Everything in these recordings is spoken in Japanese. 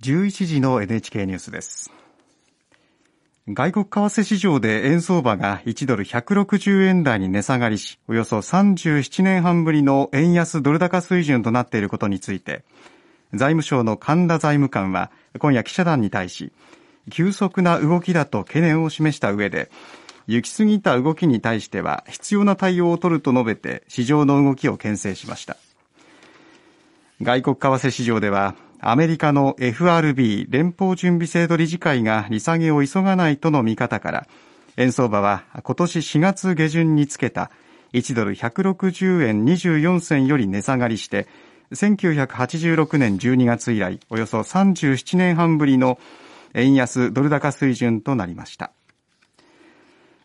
11時の NHK ニュースです。外国為替市場で円相場が1ドル160円台に値下がりしおよそ37年半ぶりの円安ドル高水準となっていることについて財務省の神田財務官は今夜記者団に対し急速な動きだと懸念を示した上で行き過ぎた動きに対しては必要な対応を取ると述べて市場の動きを牽制しました。外国為替市場ではアメリカの FRB 連邦準備制度理事会が利下げを急がないとの見方から円相場は今年4月下旬につけた1ドル160円24銭より値下がりして1986年12月以来およそ37年半ぶりの円安ドル高水準となりました。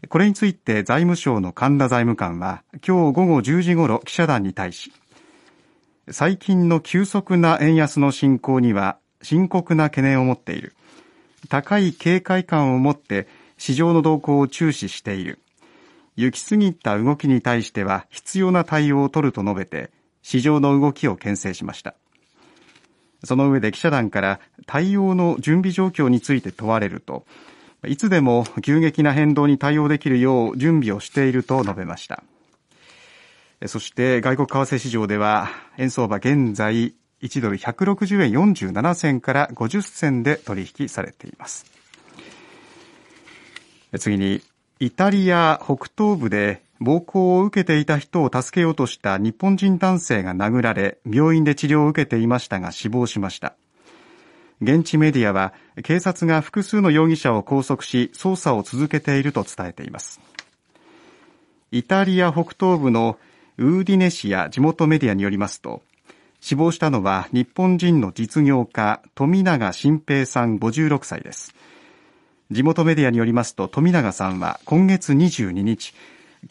これについて財務省の神田財務官は今日午後10時ごろ記者団に対し最近の急速な円安の進行には深刻な懸念を持っている。高い警戒感を持って市場の動向を注視している。行き過ぎた動きに対しては必要な対応を取ると述べて、市場の動きを牽制しました。その上で記者団から対応の準備状況について問われると、いつでも急激な変動に対応できるよう準備をしていると述べました。そして外国為替市場では円相場現在1ドル160円47銭から50銭で取引されています。次にイタリア北東部で暴行を受けていた人を助けようとした日本人男性が殴られ病院で治療を受けていましたが死亡しました。現地メディアは警察が複数の容疑者を拘束し捜査を続けていると伝えています。イタリア北東部のウーディネ市や地元メディアによりますと死亡したのは日本人の実業家富永新平さん56歳です。地元メディアによりますと富永さんは今月22日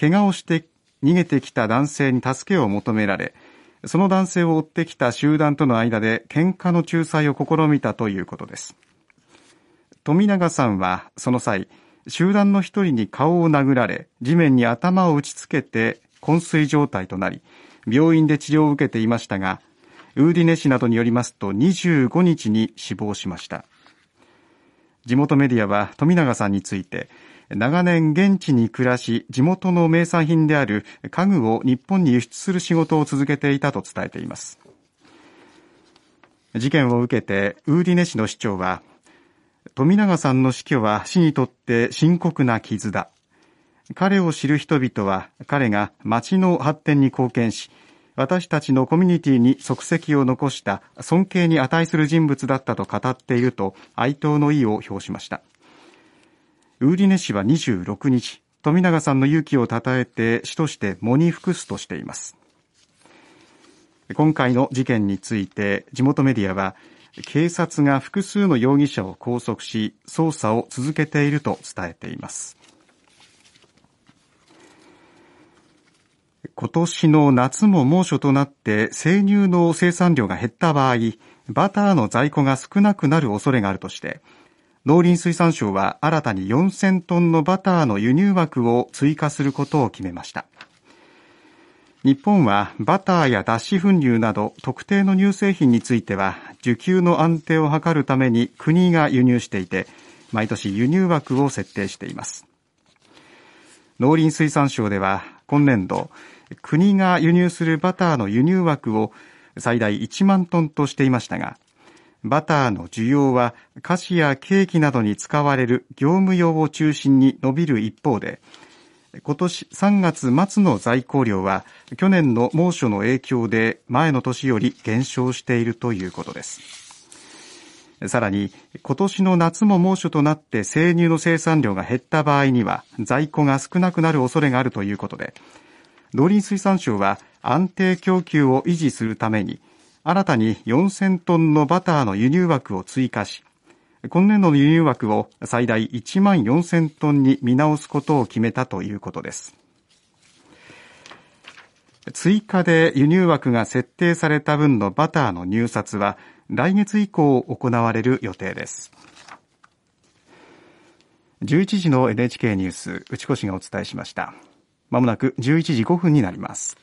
怪我をして逃げてきた男性に助けを求められその男性を追ってきた集団との間で喧嘩の仲裁を試みたということです。富永さんはその際集団の一人に顔を殴られ地面に頭を打ちつけて昏睡状態となり病院で治療を受けていましたがウーディネ市などによりますと25日に死亡しました。地元メディアは富永さんについて長年現地に暮らし地元の名産品である家具を日本に輸出する仕事を続けていたと伝えています。事件を受けてウーディネ市の市長は富永さんの死去は市にとって深刻な傷だ。彼を知る人々は彼が町の発展に貢献し私たちのコミュニティに足跡を残した尊敬に値する人物だったと語っていると哀悼の意を表しました。ウーリネ氏は26日富永さんの勇気を称えて死として喪に服すとしています。今回の事件について地元メディアは警察が複数の容疑者を拘束し捜査を続けていると伝えています。今年の夏も猛暑となって生乳の生産量が減った場合、バターの在庫が少なくなる恐れがあるとして、農林水産省は新たに4000トンのバターの輸入枠を追加することを決めました。日本はバターや脱脂粉乳など特定の乳製品については需給の安定を図るために国が輸入していて毎年輸入枠を設定しています農林水産省では今年度国が輸入するバターの輸入枠を最大1万トンとしていましたが、バターの需要は菓子やケーキなどに使われる業務用を中心に伸びる一方で、今年3月末の在庫量は去年の猛暑の影響で前の年より減少しているということです。さらに今年の夏も猛暑となって生乳の生産量が減った場合には在庫が少なくなる恐れがあるということで農林水産省は安定供給を維持するために新たに4000トンのバターの輸入枠を追加し今年度の輸入枠を最大1万4000トンに見直すことを決めたということです。追加で輸入枠が設定された分のバターの入札は来月以降行われる予定です。11時の NHK ニュース内越がお伝えしました。まもなく11時5分になります。